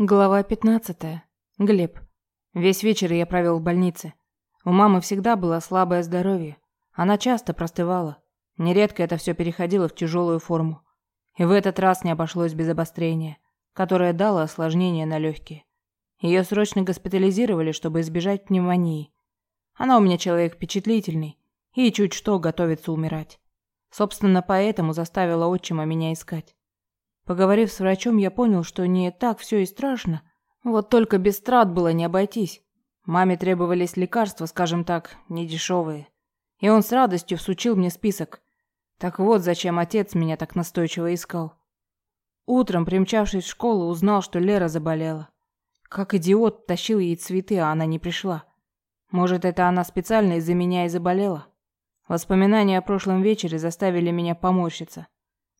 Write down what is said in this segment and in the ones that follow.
Глава 15. Глеб. Весь вечер я провел в больнице. У мамы всегда было слабое здоровье. Она часто простывала. Нередко это все переходило в тяжелую форму. И в этот раз не обошлось без обострения, которое дало осложнение на легкие. Ее срочно госпитализировали, чтобы избежать пневмонии. Она у меня человек впечатлительный и чуть что готовится умирать. Собственно, поэтому заставила отчима меня искать. Поговорив с врачом, я понял, что не так все и страшно. Вот только без трат было не обойтись. Маме требовались лекарства, скажем так, недешевые. И он с радостью всучил мне список. Так вот, зачем отец меня так настойчиво искал. Утром, примчавшись в школу, узнал, что Лера заболела. Как идиот, тащил ей цветы, а она не пришла. Может, это она специально из-за меня и заболела? Воспоминания о прошлом вечере заставили меня поморщиться.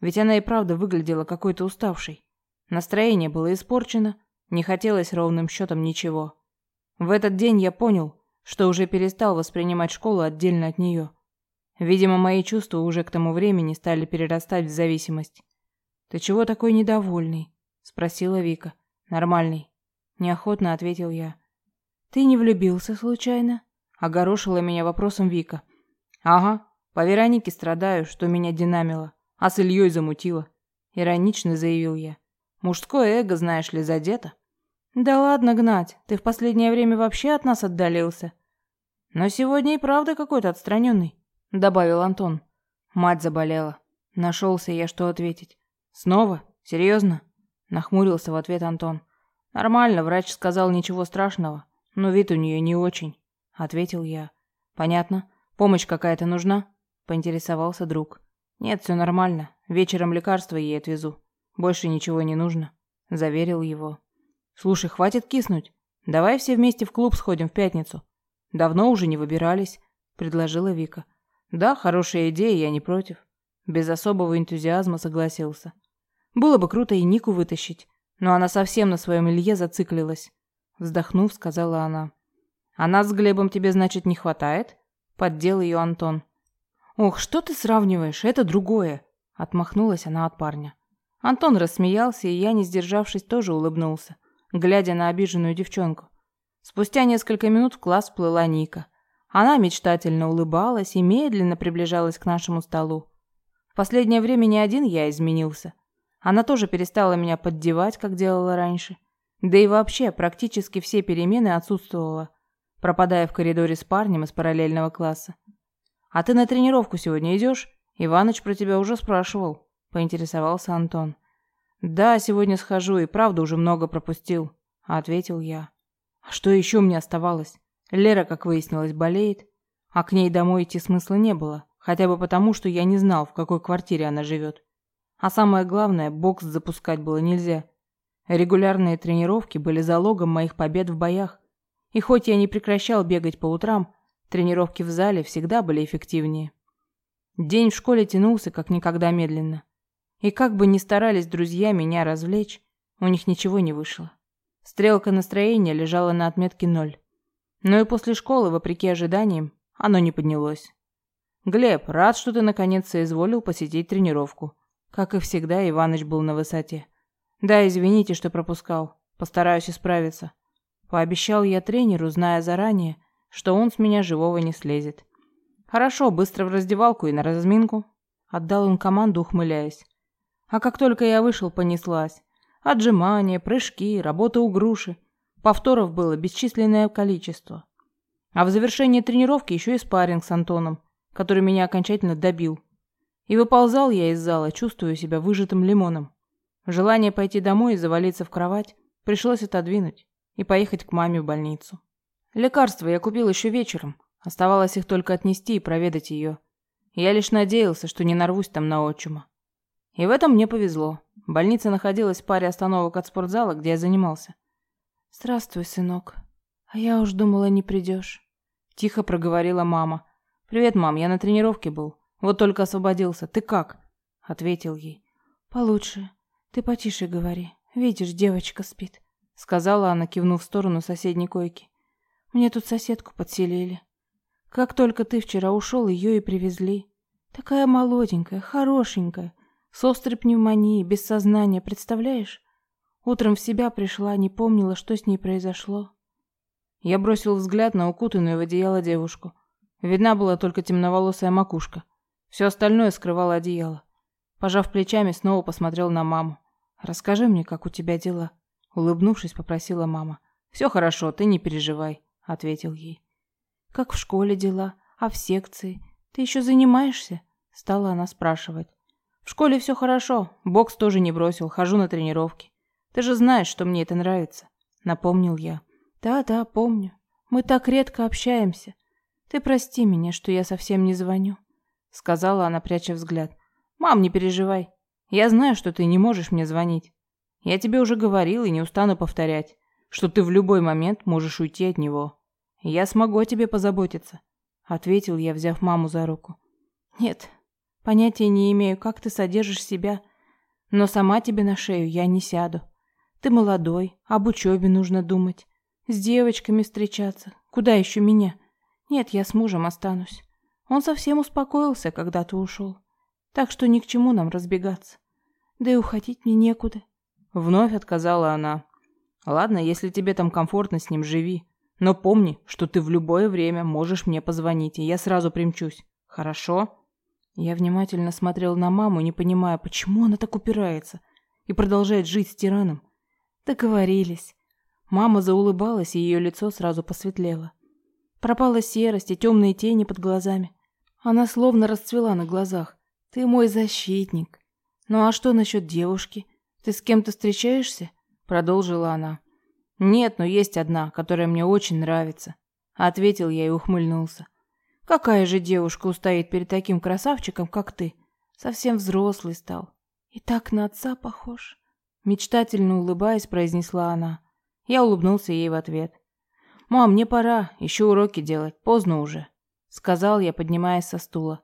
Ведь она и правда выглядела какой-то уставшей. Настроение было испорчено, не хотелось ровным счетом ничего. В этот день я понял, что уже перестал воспринимать школу отдельно от нее. Видимо, мои чувства уже к тому времени стали перерастать в зависимость. «Ты чего такой недовольный?» – спросила Вика. «Нормальный». Неохотно ответил я. «Ты не влюбился случайно?» – огорошила меня вопросом Вика. «Ага, по Веронике страдаю, что меня динамило. А с Ильей замутила. Иронично заявил я. Мужское эго, знаешь ли, задето. Да ладно, Гнать, ты в последнее время вообще от нас отдалился. Но сегодня и правда какой-то отстраненный, добавил Антон. Мать заболела. Нашелся я, что ответить. Снова? Серьезно? Нахмурился в ответ Антон. Нормально, врач сказал ничего страшного, но вид у нее не очень, ответил я. Понятно. Помощь какая-то нужна? Поинтересовался друг. «Нет, все нормально. Вечером лекарства ей отвезу. Больше ничего не нужно», – заверил его. «Слушай, хватит киснуть. Давай все вместе в клуб сходим в пятницу. Давно уже не выбирались», – предложила Вика. «Да, хорошая идея, я не против». Без особого энтузиазма согласился. «Было бы круто и Нику вытащить, но она совсем на своем Илье зациклилась», – вздохнув, сказала она. «А нас с Глебом тебе, значит, не хватает?» – поддел ее Антон. «Ох, что ты сравниваешь? Это другое!» Отмахнулась она от парня. Антон рассмеялся, и я, не сдержавшись, тоже улыбнулся, глядя на обиженную девчонку. Спустя несколько минут в класс плыла Ника. Она мечтательно улыбалась и медленно приближалась к нашему столу. В последнее время не один я изменился. Она тоже перестала меня поддевать, как делала раньше. Да и вообще, практически все перемены отсутствовала, пропадая в коридоре с парнем из параллельного класса. «А ты на тренировку сегодня идешь? Иваныч про тебя уже спрашивал», – поинтересовался Антон. «Да, сегодня схожу и правда уже много пропустил», – ответил я. «А что еще мне оставалось? Лера, как выяснилось, болеет, а к ней домой идти смысла не было, хотя бы потому, что я не знал, в какой квартире она живет. А самое главное, бокс запускать было нельзя. Регулярные тренировки были залогом моих побед в боях. И хоть я не прекращал бегать по утрам, Тренировки в зале всегда были эффективнее. День в школе тянулся как никогда медленно. И как бы ни старались друзья меня развлечь, у них ничего не вышло. Стрелка настроения лежала на отметке ноль. Но и после школы, вопреки ожиданиям, оно не поднялось. «Глеб, рад, что ты наконец соизволил посетить тренировку». Как и всегда, Иваныч был на высоте. «Да, извините, что пропускал. Постараюсь исправиться». Пообещал я тренеру, зная заранее, что он с меня живого не слезет. Хорошо, быстро в раздевалку и на разминку. Отдал он команду, ухмыляясь. А как только я вышел, понеслась. Отжимания, прыжки, работа у груши. Повторов было бесчисленное количество. А в завершении тренировки еще и спарринг с Антоном, который меня окончательно добил. И выползал я из зала, чувствуя себя выжатым лимоном. Желание пойти домой и завалиться в кровать пришлось отодвинуть и поехать к маме в больницу. Лекарства я купил еще вечером. Оставалось их только отнести и проведать ее. Я лишь надеялся, что не нарвусь там на отчима. И в этом мне повезло. Больница находилась в паре остановок от спортзала, где я занимался. «Здравствуй, сынок. А я уж думала, не придешь». Тихо проговорила мама. «Привет, мам, я на тренировке был. Вот только освободился. Ты как?» Ответил ей. «Получше. Ты потише говори. Видишь, девочка спит», сказала она, кивнув в сторону соседней койки. Мне тут соседку подселили. Как только ты вчера ушел, ее и привезли. Такая молоденькая, хорошенькая, с острой пневмонией, без сознания, представляешь? Утром в себя пришла, не помнила, что с ней произошло. Я бросил взгляд на укутанную в одеяло девушку. Видна была только темноволосая макушка. Все остальное скрывало одеяло. Пожав плечами, снова посмотрел на маму. «Расскажи мне, как у тебя дела?» Улыбнувшись, попросила мама. «Все хорошо, ты не переживай», — ответил ей. «Как в школе дела? А в секции? Ты еще занимаешься?» Стала она спрашивать. «В школе все хорошо. Бокс тоже не бросил. Хожу на тренировки. Ты же знаешь, что мне это нравится», — напомнил я. «Да-да, помню. Мы так редко общаемся. Ты прости меня, что я совсем не звоню», — сказала она, пряча взгляд. «Мам, не переживай. Я знаю, что ты не можешь мне звонить. Я тебе уже говорил и не устану повторять, что ты в любой момент можешь уйти от него. Я смогу о тебе позаботиться», — ответил я, взяв маму за руку. «Нет, понятия не имею, как ты содержишь себя, но сама тебе на шею я не сяду. Ты молодой, об учебе нужно думать, с девочками встречаться. Куда еще меня? Нет, я с мужем останусь. Он совсем успокоился, когда ты ушел. Так что ни к чему нам разбегаться. Да и уходить мне некуда. Вновь отказала она. Ладно, если тебе там комфортно с ним, живи. Но помни, что ты в любое время можешь мне позвонить, и я сразу примчусь. Хорошо? Я внимательно смотрел на маму, не понимая, почему она так упирается и продолжает жить с тираном. Договорились. Мама заулыбалась, и ее лицо сразу посветлело. Пропала серость и темные тени под глазами. Она словно расцвела на глазах. Ты мой защитник. Ну а что насчет девушки? Ты с кем-то встречаешься? Продолжила она. Нет, но есть одна, которая мне очень нравится. Ответил я и ухмыльнулся. Какая же девушка устоит перед таким красавчиком, как ты? Совсем взрослый стал. И так на отца похож. Мечтательно улыбаясь, произнесла она. Я улыбнулся ей в ответ. «Мам, мне пора, еще уроки делать, поздно уже», — сказал я, поднимаясь со стула.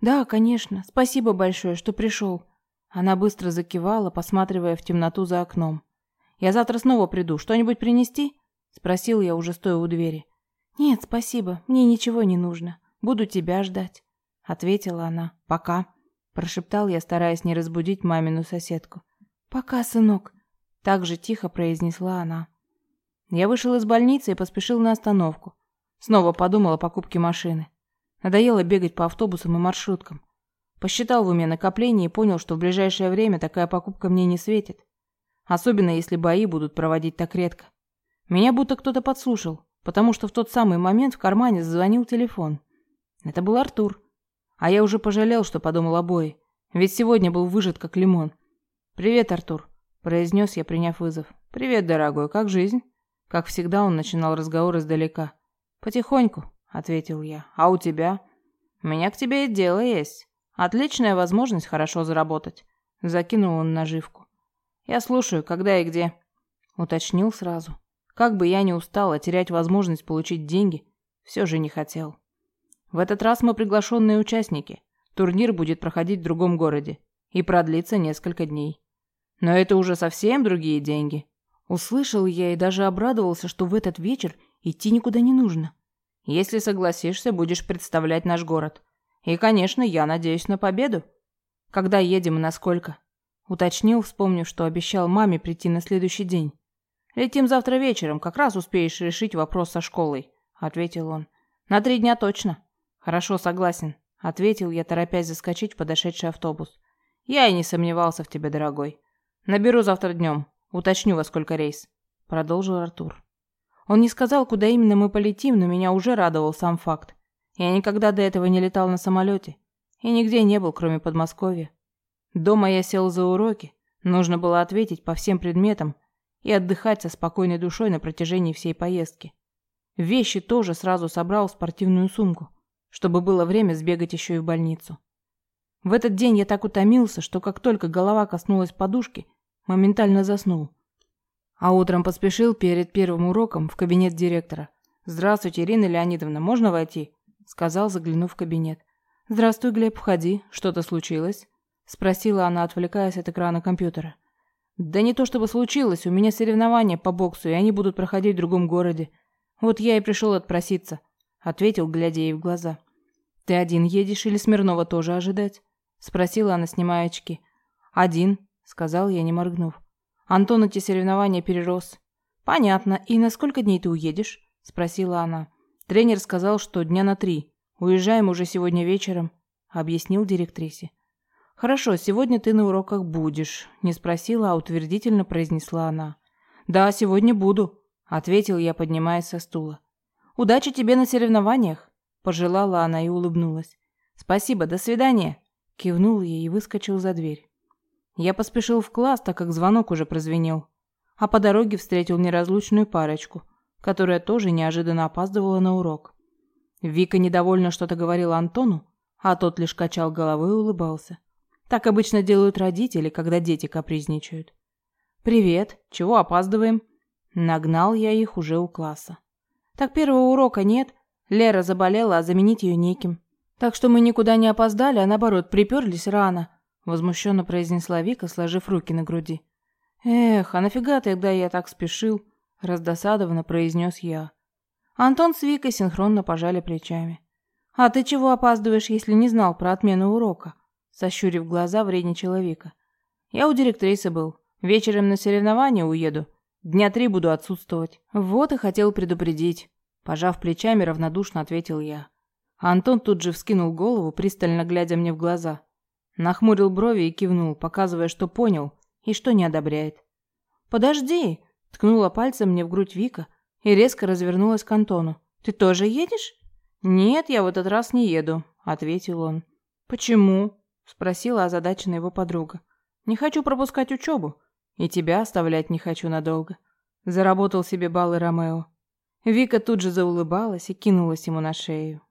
«Да, конечно, спасибо большое, что пришел». Она быстро закивала, посматривая в темноту за окном. «Я завтра снова приду. Что-нибудь принести?» — спросил я, уже стоя у двери. «Нет, спасибо, мне ничего не нужно. Буду тебя ждать», — ответила она. «Пока», — прошептал я, стараясь не разбудить мамину соседку. «Пока, сынок», — так же тихо произнесла она. Я вышел из больницы и поспешил на остановку. Снова подумал о покупке машины. Надоело бегать по автобусам и маршруткам. Посчитал в уме накопление и понял, что в ближайшее время такая покупка мне не светит. Особенно если бои будут проводить так редко. Меня будто кто-то подслушал, потому что в тот самый момент в кармане зазвонил телефон. Это был Артур. А я уже пожалел, что подумал о бое. Ведь сегодня был выжат как лимон. «Привет, Артур», – произнес я, приняв вызов. «Привет, дорогой, как жизнь?» Как всегда, он начинал разговор издалека. «Потихоньку», — ответил я. «А у тебя?» «У меня к тебе и дело есть. Отличная возможность хорошо заработать». Закинул он наживку. «Я слушаю, когда и где?» Уточнил сразу. Как бы я ни устал, терять возможность получить деньги все же не хотел. В этот раз мы приглашенные участники. Турнир будет проходить в другом городе и продлится несколько дней. Но это уже совсем другие деньги. Услышал я и даже обрадовался, что в этот вечер идти никуда не нужно. Если согласишься, будешь представлять наш город. И, конечно, я надеюсь на победу. Когда едем и насколько? Уточнил, вспомнив, что обещал маме прийти на следующий день. Летим завтра вечером, как раз успеешь решить вопрос со школой, ответил он. На три дня точно. Хорошо, согласен, ответил я, торопясь заскочить в подошедший автобус. Я и не сомневался в тебе, дорогой. Наберу завтра днем. Уточню, во сколько рейс», — продолжил Артур. Он не сказал, куда именно мы полетим, но меня уже радовал сам факт. Я никогда до этого не летал на самолете и нигде не был, кроме Подмосковья. Дома я сел за уроки, нужно было ответить по всем предметам и отдыхать со спокойной душой на протяжении всей поездки. Вещи тоже сразу собрал в спортивную сумку, чтобы было время сбегать еще и в больницу. В этот день я так утомился, что как только голова коснулась подушки – моментально заснул. А утром поспешил перед первым уроком в кабинет директора. «Здравствуйте, Ирина Леонидовна, можно войти?» Сказал, заглянув в кабинет. «Здравствуй, Глеб, входи. Что-то случилось?» Спросила она, отвлекаясь от экрана компьютера. «Да не то чтобы случилось, у меня соревнования по боксу, и они будут проходить в другом городе. Вот я и пришел отпроситься», — ответил, глядя ей в глаза. «Ты один едешь или Смирнова тоже ожидать?» — спросила она, снимая очки. «Один», сказал я, не моргнув. Антон эти соревнования перерос. Понятно. И на сколько дней ты уедешь? Спросила она. Тренер сказал, что дня на три. Уезжаем уже сегодня вечером, объяснил директрисе. Хорошо, сегодня ты на уроках будешь. Не спросила, а утвердительно произнесла она. Да, сегодня буду, ответил я, поднимаясь со стула. Удачи тебе на соревнованиях, пожелала она и улыбнулась. Спасибо, до свидания, кивнул ей и выскочил за дверь. Я поспешил в класс, так как звонок уже прозвенел. А по дороге встретил неразлучную парочку, которая тоже неожиданно опаздывала на урок. Вика недовольно что-то говорила Антону, а тот лишь качал головой и улыбался. Так обычно делают родители, когда дети капризничают. «Привет. Чего опаздываем?» Нагнал я их уже у класса. «Так первого урока нет. Лера заболела, а заменить ее неким. Так что мы никуда не опоздали, а наоборот, приперлись рано возмущенно произнесла Вика, сложив руки на груди. Эх, а нафига тогда я так спешил? раздосадованно произнес я. Антон с Викой синхронно пожали плечами. А ты чего опаздываешь, если не знал про отмену урока? Сощурив глаза, вредничала Вика. Я у директрисы был. Вечером на соревнования уеду. Дня три буду отсутствовать. Вот и хотел предупредить. Пожав плечами, равнодушно ответил я. Антон тут же вскинул голову, пристально глядя мне в глаза. Нахмурил брови и кивнул, показывая, что понял и что не одобряет. «Подожди!» – ткнула пальцем мне в грудь Вика и резко развернулась к Антону. «Ты тоже едешь?» «Нет, я в этот раз не еду», – ответил он. «Почему?» – спросила озадаченная его подруга. «Не хочу пропускать учебу. И тебя оставлять не хочу надолго». Заработал себе баллы Ромео. Вика тут же заулыбалась и кинулась ему на шею.